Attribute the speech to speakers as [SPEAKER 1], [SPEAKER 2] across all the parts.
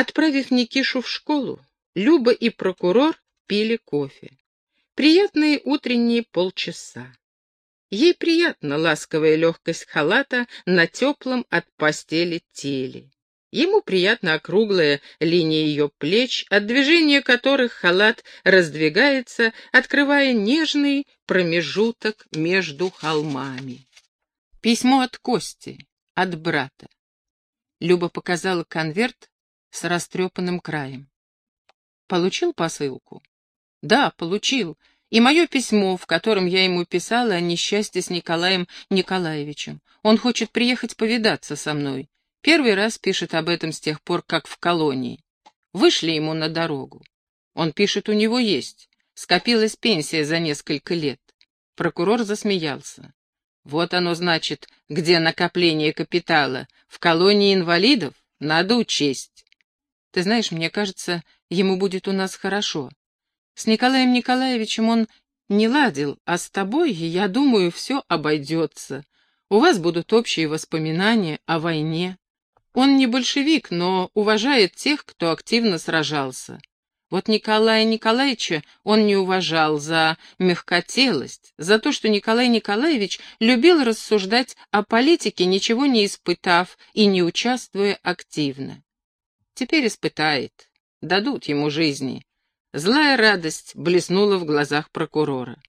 [SPEAKER 1] Отправив Никишу в школу, Люба и прокурор пили кофе. Приятные утренние полчаса. Ей приятна ласковая легкость халата на теплом от постели теле. Ему приятна округлая линия ее плеч, от движения которых халат раздвигается, открывая нежный промежуток между холмами. Письмо от Кости, от брата. Люба показала конверт с растрепанным краем. Получил посылку? Да, получил. И мое письмо, в котором я ему писала о несчастье с Николаем Николаевичем. Он хочет приехать повидаться со мной. Первый раз пишет об этом с тех пор, как в колонии. Вышли ему на дорогу. Он пишет, у него есть. Скопилась пенсия за несколько лет. Прокурор засмеялся. Вот оно значит, где накопление капитала. В колонии инвалидов надо учесть. Ты знаешь, мне кажется, ему будет у нас хорошо. С Николаем Николаевичем он не ладил, а с тобой, я думаю, все обойдется. У вас будут общие воспоминания о войне. Он не большевик, но уважает тех, кто активно сражался. Вот Николая Николаевича он не уважал за мягкотелость, за то, что Николай Николаевич любил рассуждать о политике, ничего не испытав и не участвуя активно. Теперь испытает, дадут ему жизни. Злая радость блеснула в глазах прокурора.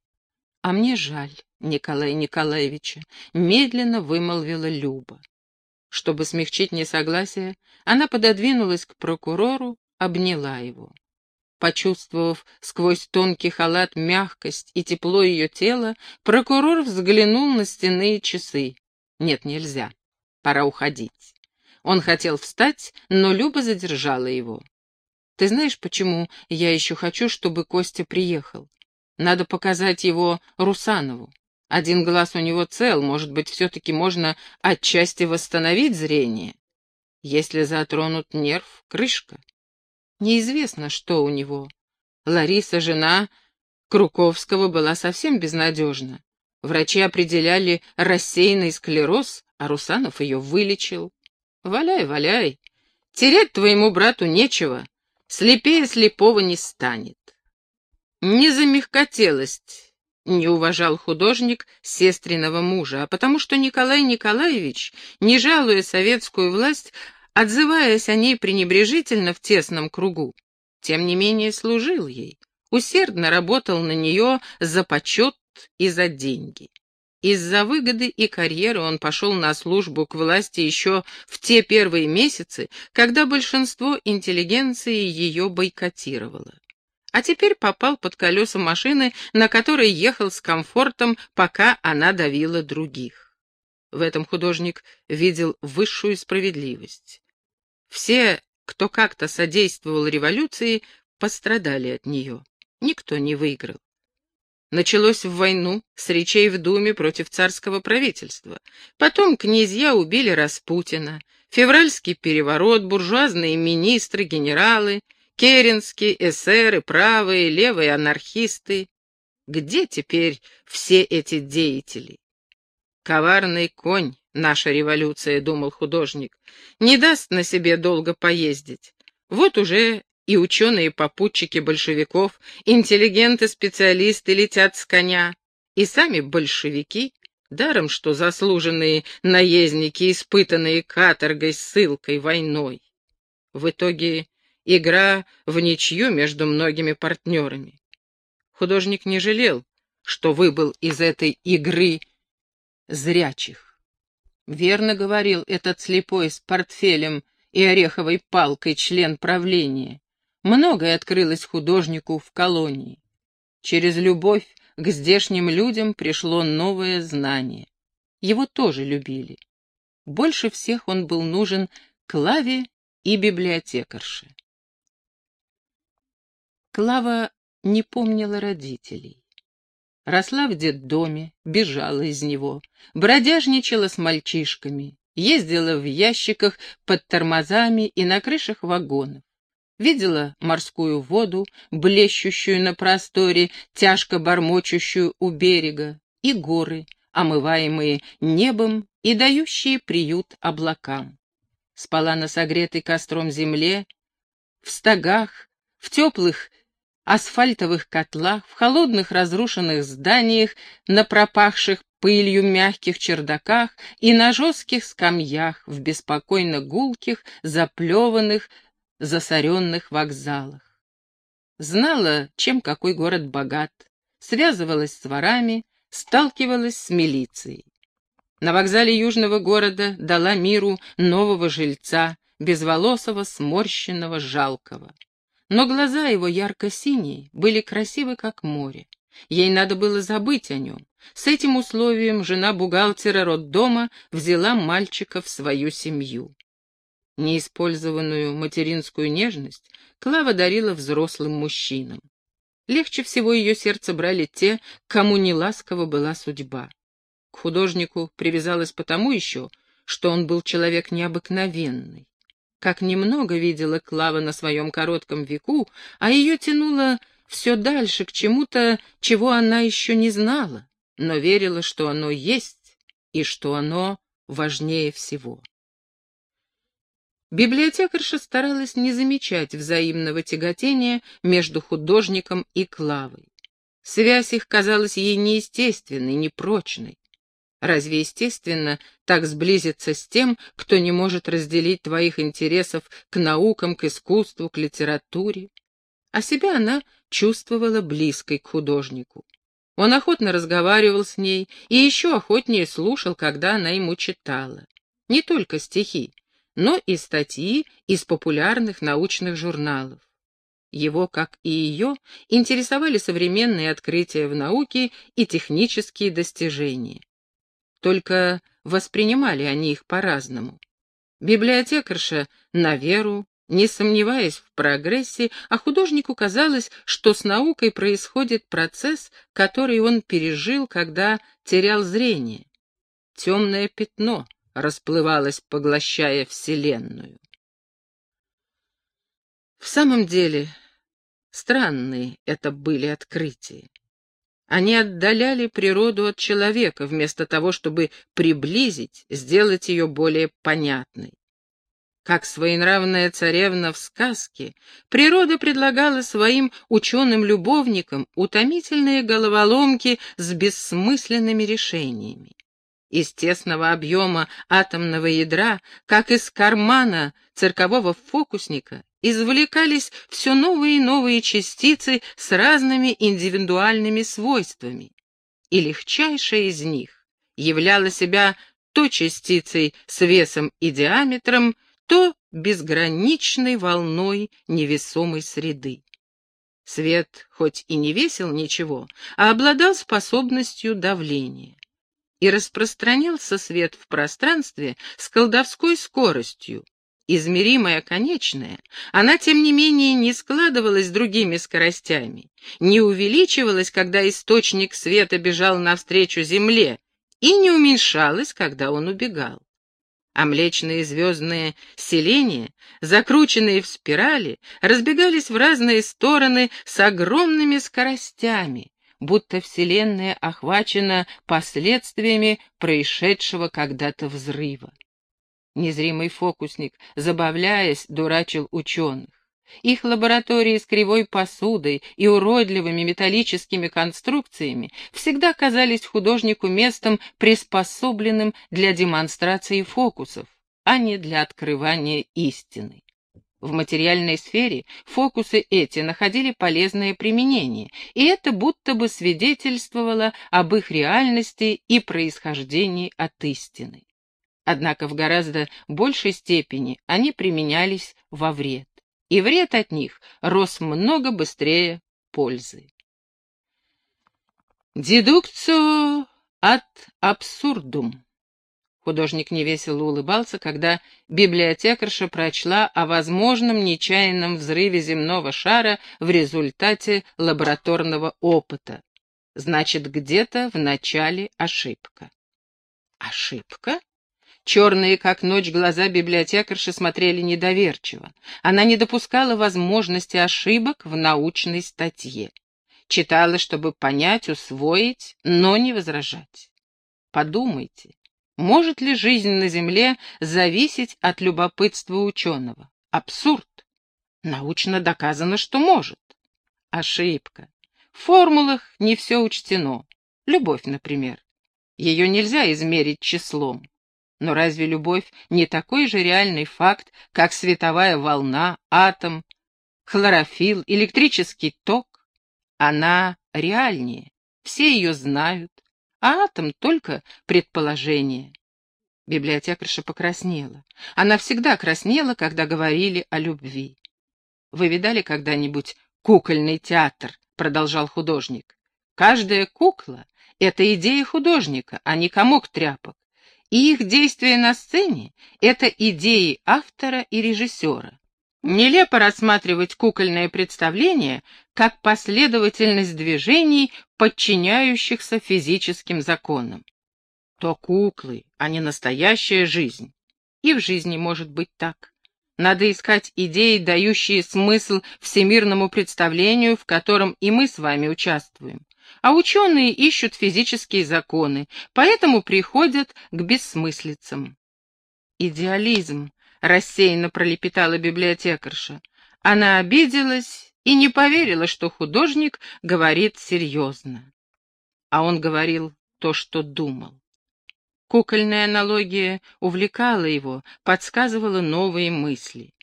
[SPEAKER 1] «А мне жаль Николая Николаевича», — медленно вымолвила Люба. Чтобы смягчить несогласие, она пододвинулась к прокурору, обняла его. Почувствовав сквозь тонкий халат мягкость и тепло ее тела, прокурор взглянул на стенные часы. Нет, нельзя. Пора уходить. Он хотел встать, но Люба задержала его. Ты знаешь, почему я еще хочу, чтобы Костя приехал? Надо показать его Русанову. Один глаз у него цел, может быть, все-таки можно отчасти восстановить зрение. Если затронут нерв, крышка. Неизвестно, что у него. Лариса, жена Круковского, была совсем безнадежна. Врачи определяли рассеянный склероз, а Русанов ее вылечил. Валяй, валяй. Терять твоему брату нечего. Слепее слепого не станет. Не за мягкотелость не уважал художник сестриного мужа, а потому что Николай Николаевич, не жалуя советскую власть, отзываясь о ней пренебрежительно в тесном кругу, тем не менее служил ей, усердно работал на нее за почет и за деньги. Из-за выгоды и карьеры он пошел на службу к власти еще в те первые месяцы, когда большинство интеллигенции ее бойкотировало а теперь попал под колеса машины, на которой ехал с комфортом, пока она давила других. В этом художник видел высшую справедливость. Все, кто как-то содействовал революции, пострадали от нее. Никто не выиграл. Началось в войну с речей в Думе против царского правительства. Потом князья убили Распутина, февральский переворот, буржуазные министры, генералы — Керенский, эсеры, правые, левые анархисты. Где теперь все эти деятели? Коварный конь, наша революция, думал художник, не даст на себе долго поездить. Вот уже и ученые-попутчики большевиков, интеллигенты-специалисты летят с коня, и сами большевики, даром что заслуженные наездники, испытанные каторгой, ссылкой, войной. В итоге игра в ничью между многими партнерами. Художник не жалел, что выбыл из этой игры зрячих. Верно говорил этот слепой с портфелем и ореховой палкой член правления. Многое открылось художнику в колонии. Через любовь к здешним людям пришло новое знание. Его тоже любили. Больше всех он был нужен Клаве и библиотекарше. Клава не помнила родителей. Росла в детдоме, бежала из него, бродяжничала с мальчишками, ездила в ящиках под тормозами и на крышах вагонов. Видела морскую воду, блещущую на просторе, тяжко бормочущую у берега, и горы, омываемые небом и дающие приют облакам. Спала на согретой костром земле, в стогах, в теплых асфальтовых котлах, в холодных разрушенных зданиях, на пропахших пылью мягких чердаках и на жестких скамьях в беспокойно гулких, заплеванных, засоренных вокзалах. Знала, чем какой город богат, связывалась с ворами, сталкивалась с милицией. На вокзале южного города дала миру нового жильца, безволосого, сморщенного, жалкого. Но глаза его ярко-синие были красивы, как море. Ей надо было забыть о нем. С этим условием жена бухгалтера роддома взяла мальчика в свою семью. Неиспользованную материнскую нежность Клава дарила взрослым мужчинам. Легче всего ее сердце брали те, кому неласкова была судьба. К художнику привязалась потому еще, что он был человек необыкновенный. Как немного видела Клава на своем коротком веку, а ее тянуло все дальше к чему-то, чего она еще не знала, но верила, что оно есть и что оно важнее всего. Библиотекарша старалась не замечать взаимного тяготения между художником и Клавой. Связь их казалась ей неестественной, непрочной. Разве естественно так сблизиться с тем, кто не может разделить твоих интересов к наукам, к искусству, к литературе? А себя она чувствовала близкой к художнику. Он охотно разговаривал с ней и еще охотнее слушал, когда она ему читала. Не только стихи, но и статьи из популярных научных журналов. Его, как и ее, интересовали современные открытия в науке и технические достижения. Только воспринимали они их по-разному. Библиотекарша на веру, не сомневаясь в прогрессе, а художнику казалось, что с наукой происходит процесс, который он пережил, когда терял зрение. Темное пятно расплывалось, поглощая Вселенную. В самом деле, странные это были открытия. Они отдаляли природу от человека, вместо того, чтобы приблизить, сделать ее более понятной. Как своенравная царевна в сказке, природа предлагала своим ученым-любовникам утомительные головоломки с бессмысленными решениями. Из тесного объема атомного ядра, как из кармана циркового фокусника, извлекались все новые и новые частицы с разными индивидуальными свойствами. И легчайшая из них являла себя то частицей с весом и диаметром, то безграничной волной невесомой среды. Свет хоть и не весил ничего, а обладал способностью давления. И распространялся свет в пространстве с колдовской скоростью, измеримая, конечная, она, тем не менее, не складывалась другими скоростями, не увеличивалась, когда источник света бежал навстречу Земле, и не уменьшалась, когда он убегал. А млечные звездные селения, закрученные в спирали, разбегались в разные стороны с огромными скоростями, будто Вселенная охвачена последствиями происшедшего когда-то взрыва. Незримый фокусник, забавляясь, дурачил ученых. Их лаборатории с кривой посудой и уродливыми металлическими конструкциями всегда казались художнику местом, приспособленным для демонстрации фокусов, а не для открывания истины. В материальной сфере фокусы эти находили полезное применение, и это будто бы свидетельствовало об их реальности и происхождении от истины. Однако в гораздо большей степени они применялись во вред и вред от них рос много быстрее пользы. Дедукцию от абсурдум. Художник невесело улыбался, когда библиотекарша прочла о возможном нечаянном взрыве земного шара в результате лабораторного опыта. Значит, где-то в начале ошибка. Ошибка? Черные, как ночь, глаза библиотекарши смотрели недоверчиво. Она не допускала возможности ошибок в научной статье. Читала, чтобы понять, усвоить, но не возражать. Подумайте, может ли жизнь на Земле зависеть от любопытства ученого? Абсурд. Научно доказано, что может. Ошибка. В формулах не все учтено. Любовь, например. Ее нельзя измерить числом. Но разве любовь не такой же реальный факт, как световая волна, атом, хлорофилл, электрический ток? Она реальнее, все ее знают, а атом только предположение. Библиотекарша покраснела. Она всегда краснела, когда говорили о любви. «Вы видали когда-нибудь кукольный театр?» — продолжал художник. «Каждая кукла — это идея художника, а не комок тряпок и их действия на сцене — это идеи автора и режиссера. Нелепо рассматривать кукольное представление как последовательность движений, подчиняющихся физическим законам. То куклы, а не настоящая жизнь. И в жизни может быть так. Надо искать идеи, дающие смысл всемирному представлению, в котором и мы с вами участвуем а ученые ищут физические законы, поэтому приходят к бессмыслицам. «Идеализм», — рассеянно пролепетала библиотекарша. Она обиделась и не поверила, что художник говорит серьезно. А он говорил то, что думал. Кукольная аналогия увлекала его, подсказывала новые мысли.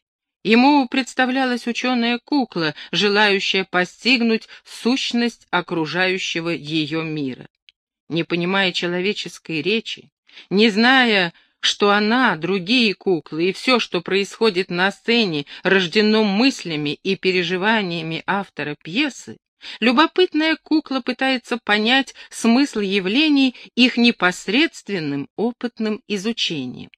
[SPEAKER 1] Ему представлялась ученая кукла, желающая постигнуть сущность окружающего ее мира. Не понимая человеческой речи, не зная, что она, другие куклы и все, что происходит на сцене, рождено мыслями и переживаниями автора пьесы, любопытная кукла пытается понять смысл явлений их непосредственным опытным изучением.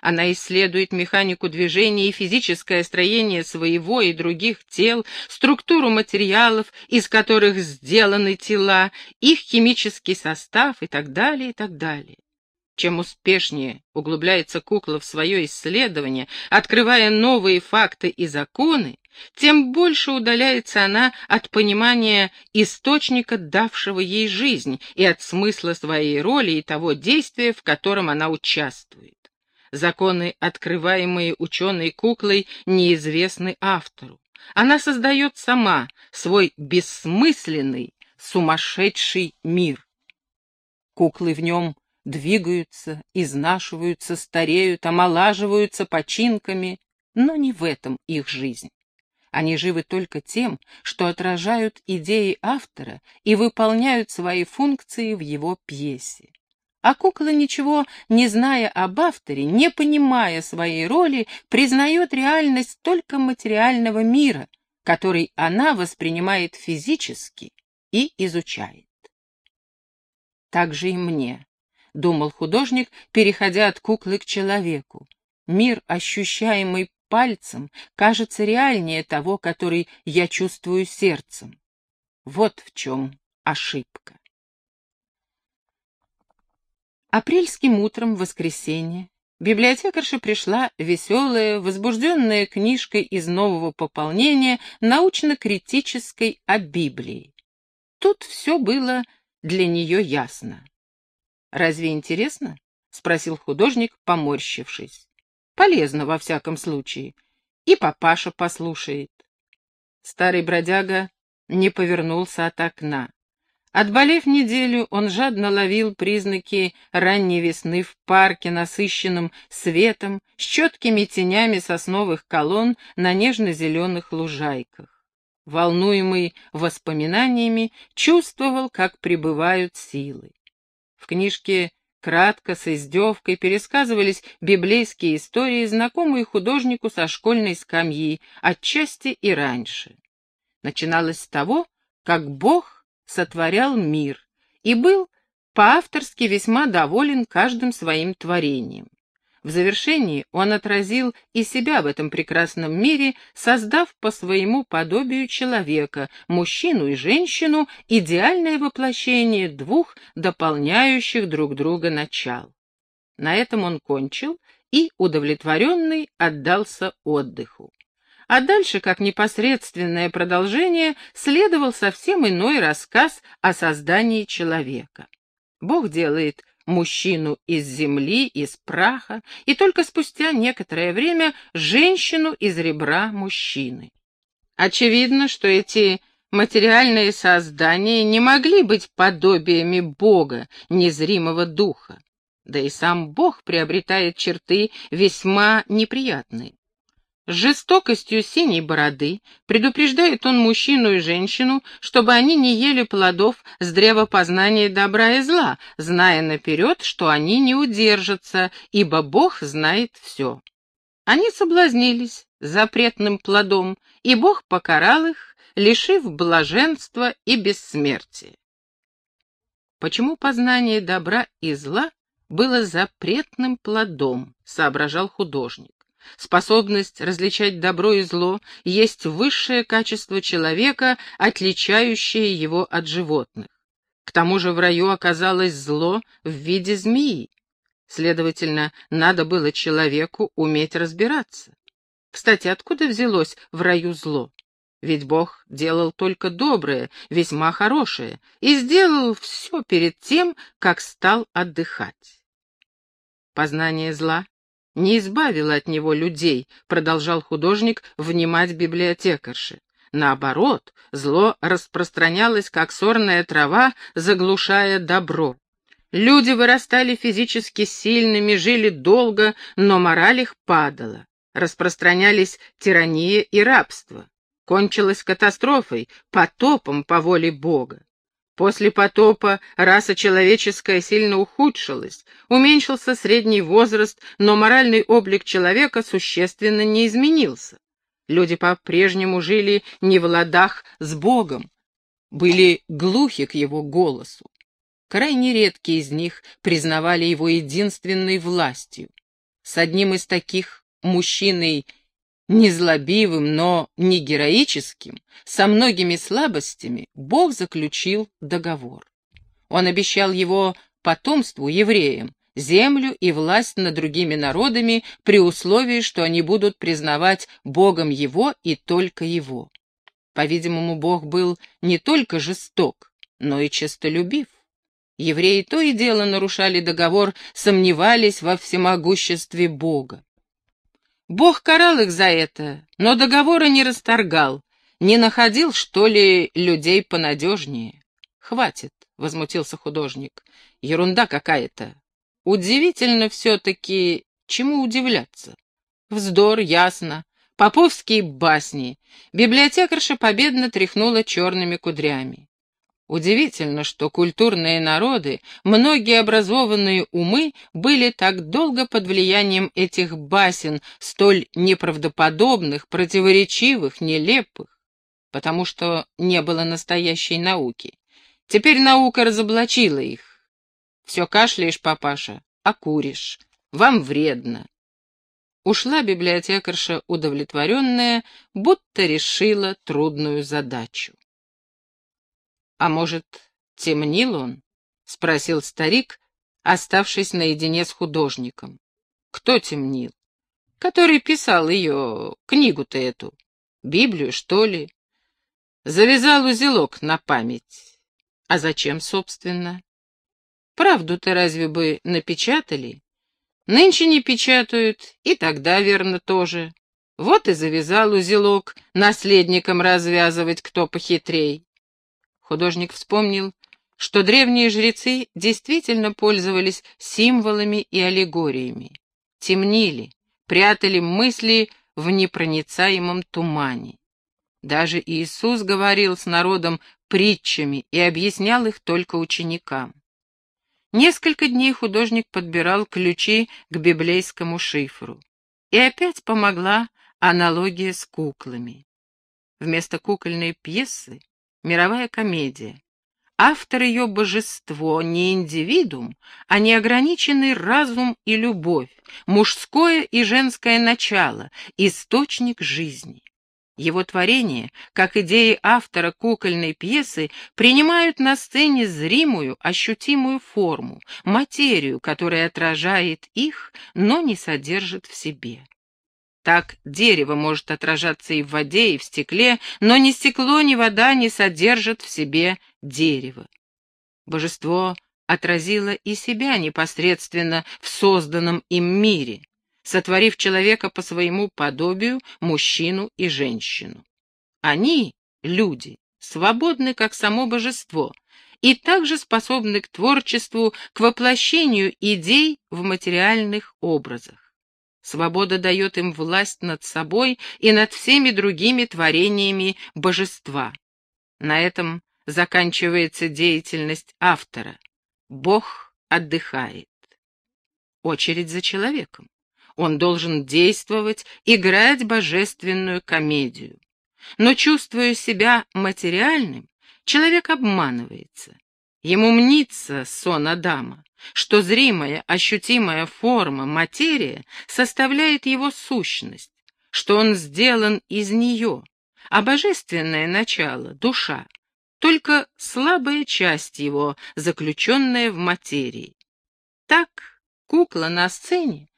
[SPEAKER 1] Она исследует механику движения и физическое строение своего и других тел, структуру материалов, из которых сделаны тела, их химический состав и так далее, и так далее. Чем успешнее углубляется кукла в свое исследование, открывая новые факты и законы, тем больше удаляется она от понимания источника, давшего ей жизнь, и от смысла своей роли и того действия, в котором она участвует. Законы, открываемые ученой куклой, неизвестны автору. Она создает сама свой бессмысленный, сумасшедший мир. Куклы в нем двигаются, изнашиваются, стареют, омолаживаются починками, но не в этом их жизнь. Они живы только тем, что отражают идеи автора и выполняют свои функции в его пьесе. А кукла, ничего не зная об авторе, не понимая своей роли, признает реальность только материального мира, который она воспринимает физически и изучает. Так же и мне, — думал художник, переходя от куклы к человеку. Мир, ощущаемый пальцем, кажется реальнее того, который я чувствую сердцем. Вот в чем ошибка. Апрельским утром в воскресенье библиотекарша пришла веселая, возбужденная книжкой из нового пополнения научно-критической о Библии. Тут все было для нее ясно. «Разве интересно?» — спросил художник, поморщившись. «Полезно, во всяком случае. И папаша послушает». Старый бродяга не повернулся от окна. Отболев неделю, он жадно ловил признаки ранней весны в парке, насыщенном светом, с четкими тенями сосновых колонн на нежно-зеленых лужайках. Волнуемый воспоминаниями, чувствовал, как прибывают силы. В книжке кратко, с издевкой, пересказывались библейские истории, знакомые художнику со школьной скамьи, отчасти и раньше. Начиналось с того, как Бог сотворял мир и был по-авторски весьма доволен каждым своим творением. В завершении он отразил и себя в этом прекрасном мире, создав по своему подобию человека, мужчину и женщину, идеальное воплощение двух дополняющих друг друга начал. На этом он кончил и, удовлетворенный, отдался отдыху. А дальше, как непосредственное продолжение, следовал совсем иной рассказ о создании человека. Бог делает мужчину из земли, из праха, и только спустя некоторое время женщину из ребра мужчины. Очевидно, что эти материальные создания не могли быть подобиями Бога, незримого духа. Да и сам Бог приобретает черты весьма неприятные. С жестокостью синей бороды предупреждает он мужчину и женщину, чтобы они не ели плодов с древа познания добра и зла, зная наперед, что они не удержатся, ибо Бог знает все. Они соблазнились запретным плодом, и Бог покарал их, лишив блаженства и бессмертия. Почему познание добра и зла было запретным плодом, соображал художник. Способность различать добро и зло есть высшее качество человека, отличающее его от животных. К тому же в раю оказалось зло в виде змеи. Следовательно, надо было человеку уметь разбираться. Кстати, откуда взялось в раю зло? Ведь Бог делал только доброе, весьма хорошее, и сделал все перед тем, как стал отдыхать. Познание зла не избавило от него людей, продолжал художник внимать библиотекарши. Наоборот, зло распространялось, как сорная трава, заглушая добро. Люди вырастали физически сильными, жили долго, но мораль их падала. Распространялись тирания и рабство кончилась катастрофой, потопом по воле Бога. После потопа раса человеческая сильно ухудшилась, уменьшился средний возраст, но моральный облик человека существенно не изменился. Люди по-прежнему жили не в ладах с Богом, были глухи к его голосу. Крайне редкие из них признавали его единственной властью. С одним из таких, мужчиной Незлобивым, но не героическим, со многими слабостями, Бог заключил договор. Он обещал его потомству, евреям, землю и власть над другими народами при условии, что они будут признавать Богом его и только его. По-видимому, Бог был не только жесток, но и честолюбив. Евреи то и дело нарушали договор, сомневались во всемогуществе Бога. Бог карал их за это, но договора не расторгал, не находил, что ли, людей понадежнее. «Хватит», — возмутился художник, — «ерунда какая-то. Удивительно все-таки, чему удивляться? Вздор, ясно. Поповские басни. Библиотекарша победно тряхнула черными кудрями. Удивительно, что культурные народы, многие образованные умы были так долго под влиянием этих басен, столь неправдоподобных, противоречивых, нелепых, потому что не было настоящей науки. Теперь наука разоблачила их. Все кашляешь, папаша, а куришь. Вам вредно. Ушла библиотекарша удовлетворенная, будто решила трудную задачу. «А может, темнил он?» — спросил старик, оставшись наедине с художником. «Кто темнил?» «Который писал ее, книгу-то эту. Библию, что ли?» «Завязал узелок на память. А зачем, собственно?» «Правду-то разве бы напечатали?» «Нынче не печатают, и тогда, верно, тоже. Вот и завязал узелок, наследникам развязывать кто похитрей. Художник вспомнил, что древние жрецы действительно пользовались символами и аллегориями, темнили, прятали мысли в непроницаемом тумане. Даже Иисус говорил с народом притчами и объяснял их только ученикам. Несколько дней художник подбирал ключи к библейскому шифру. И опять помогла аналогия с куклами. Вместо кукольной пьесы мировая комедия. Автор ее божество не индивидуум, а неограниченный разум и любовь, мужское и женское начало, источник жизни. Его творения, как идеи автора кукольной пьесы, принимают на сцене зримую, ощутимую форму, материю, которая отражает их, но не содержит в себе. Так дерево может отражаться и в воде, и в стекле, но ни стекло, ни вода не содержат в себе дерево. Божество отразила и себя непосредственно в созданном им мире, сотворив человека по своему подобию, мужчину и женщину. Они, люди, свободны, как само божество, и также способны к творчеству, к воплощению идей в материальных образах. Свобода дает им власть над собой и над всеми другими творениями божества. На этом заканчивается деятельность автора. Бог отдыхает. Очередь за человеком. Он должен действовать, играть божественную комедию. Но, чувствуя себя материальным, человек обманывается. Ему мнится сон Адама, что зримая, ощутимая форма, материя, составляет его сущность, что он сделан из нее, а божественное начало, душа, только слабая часть его, заключенная в материи. Так кукла на сцене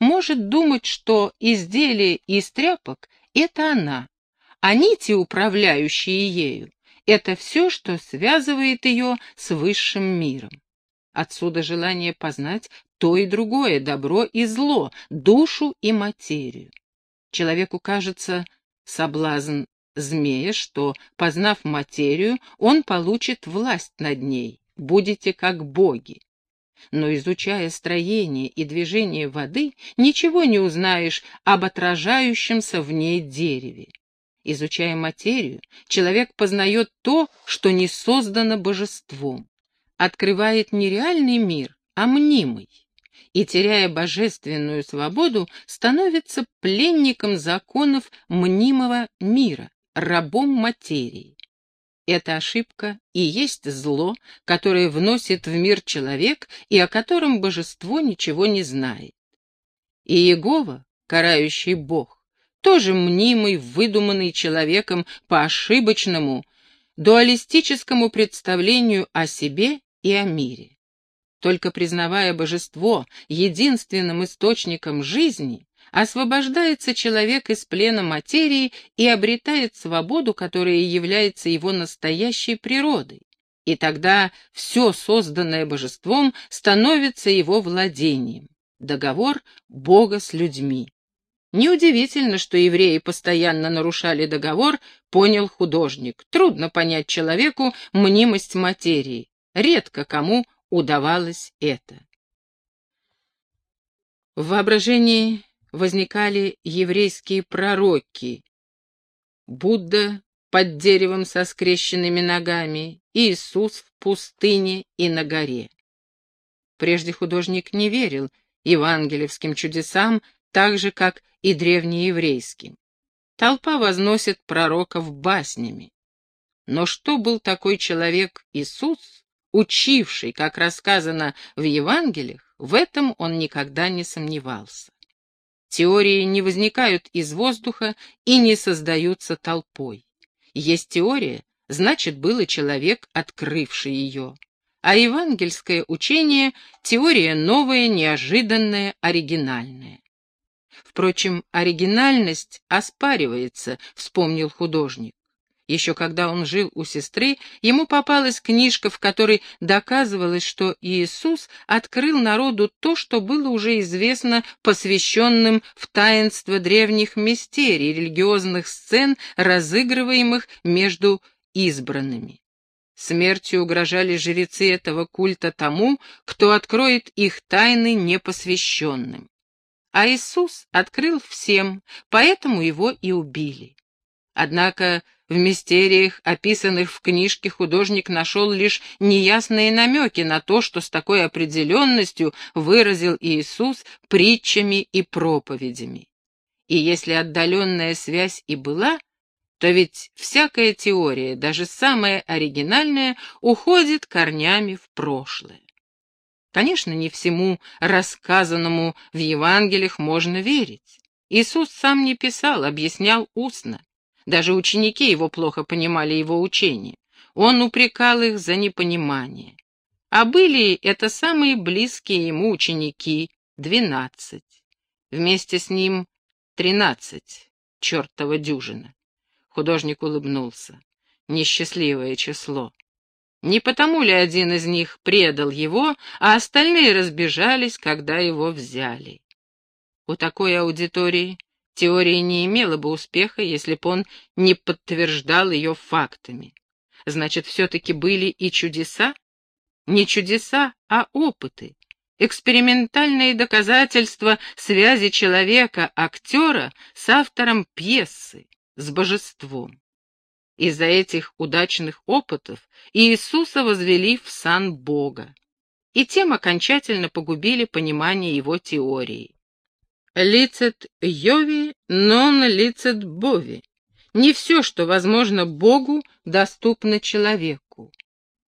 [SPEAKER 1] может думать, что изделие из тряпок — это она, а нити, управляющие ею, это все, что связывает ее с высшим миром. Отсюда желание познать то и другое, добро и зло, душу и материю. Человеку кажется соблазн змея, что, познав материю, он получит власть над ней, будете как боги. Но изучая строение и движение воды, ничего не узнаешь об отражающемся в ней дереве. Изучая материю, человек познает то, что не создано божеством, открывает не реальный мир, а мнимый, и, теряя божественную свободу, становится пленником законов мнимого мира, рабом материи. Эта ошибка и есть зло, которое вносит в мир человек и о котором божество ничего не знает. И Иегова, карающий Бог, тоже мнимый, выдуманный человеком по ошибочному, дуалистическому представлению о себе и о мире. Только признавая божество единственным источником жизни, освобождается человек из плена материи и обретает свободу, которая является его настоящей природой. И тогда все созданное божеством становится его владением. Договор Бога с людьми. Неудивительно, что евреи постоянно нарушали договор, понял художник. Трудно понять человеку мнимость материи. Редко кому удавалось это. В воображении возникали еврейские пророки. Будда под деревом со скрещенными ногами, Иисус в пустыне и на горе. Прежде художник не верил евангелевским чудесам, так же, как и древнееврейским. Толпа возносит пророков баснями. Но что был такой человек Иисус, учивший, как рассказано в Евангелиях, в этом он никогда не сомневался. Теории не возникают из воздуха и не создаются толпой. Есть теория, значит, был и человек, открывший ее. А евангельское учение — теория новая, неожиданная, оригинальная. Впрочем, оригинальность оспаривается, вспомнил художник. Еще когда он жил у сестры, ему попалась книжка, в которой доказывалось, что Иисус открыл народу то, что было уже известно посвященным в таинство древних мистерий, религиозных сцен, разыгрываемых между избранными. Смертью угрожали жрецы этого культа тому, кто откроет их тайны непосвященным. А Иисус открыл всем, поэтому его и убили. Однако в мистериях, описанных в книжке, художник нашел лишь неясные намеки на то, что с такой определенностью выразил Иисус притчами и проповедями. И если отдаленная связь и была, то ведь всякая теория, даже самая оригинальная, уходит корнями в прошлое. Конечно, не всему рассказанному в Евангелиях можно верить. Иисус сам не писал, объяснял устно. Даже ученики его плохо понимали его учение. Он упрекал их за непонимание. А были это самые близкие ему ученики, двенадцать. Вместе с ним тринадцать, чертова дюжина. Художник улыбнулся. Несчастливое число. Не потому ли один из них предал его, а остальные разбежались, когда его взяли? У такой аудитории теория не имела бы успеха, если бы он не подтверждал ее фактами. Значит, все-таки были и чудеса? Не чудеса, а опыты. Экспериментальные доказательства связи человека, актера, с автором пьесы, с божеством. Из-за этих удачных опытов Иисуса возвели в сан Бога, и тем окончательно погубили понимание его теории. Лицет Йови, нон лицет Бови. Не все, что возможно Богу, доступно человеку.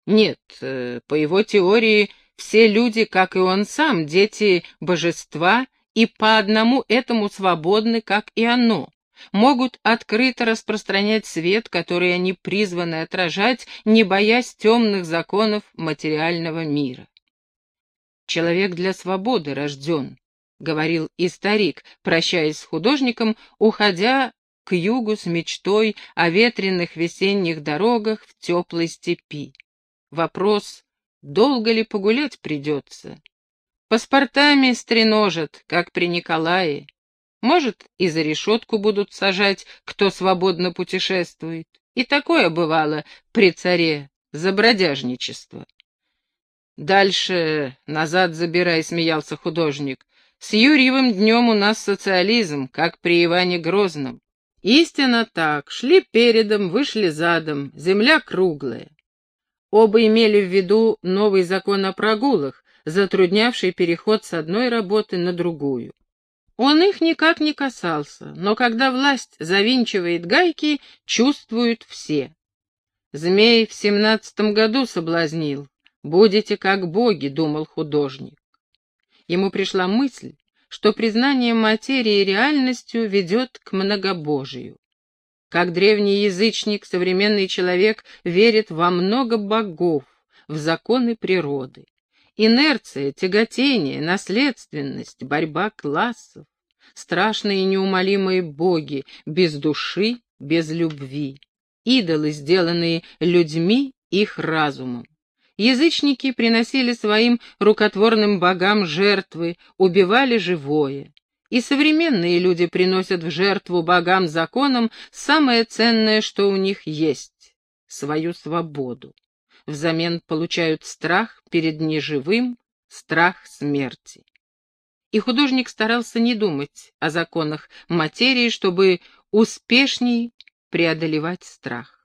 [SPEAKER 1] Нет, э, по его теории, все люди, как и он сам, дети божества, и по одному этому свободны, как и оно могут открыто распространять свет, который они призваны отражать, не боясь темных законов материального мира. «Человек для свободы рожден», — говорил и старик, прощаясь с художником, уходя к югу с мечтой о ветреных весенних дорогах в теплой степи. Вопрос, долго ли погулять придется? Паспортами стреножат, как при Николае. Может, и за решетку будут сажать, кто свободно путешествует. И такое бывало при царе за бродяжничество. «Дальше назад забирай», — смеялся художник. «С Юрьевым днем у нас социализм, как при Иване Грозном. Истинно так, шли передом, вышли задом, земля круглая». Оба имели в виду новый закон о прогулах, затруднявший переход с одной работы на другую. Он их никак не касался, но когда власть завинчивает гайки, чувствуют все. Змей в семнадцатом году соблазнил. «Будете как боги», — думал художник. Ему пришла мысль, что признание материи реальностью ведет к многобожию. Как древний язычник, современный человек верит во много богов, в законы природы. Инерция, тяготение, наследственность, борьба классов, страшные неумолимые боги, без души, без любви, идолы, сделанные людьми их разумом. Язычники приносили своим рукотворным богам жертвы, убивали живое. И современные люди приносят в жертву богам законам самое ценное, что у них есть — свою свободу взамен получают страх перед неживым, страх смерти. И художник старался не думать о законах материи, чтобы успешней преодолевать страх.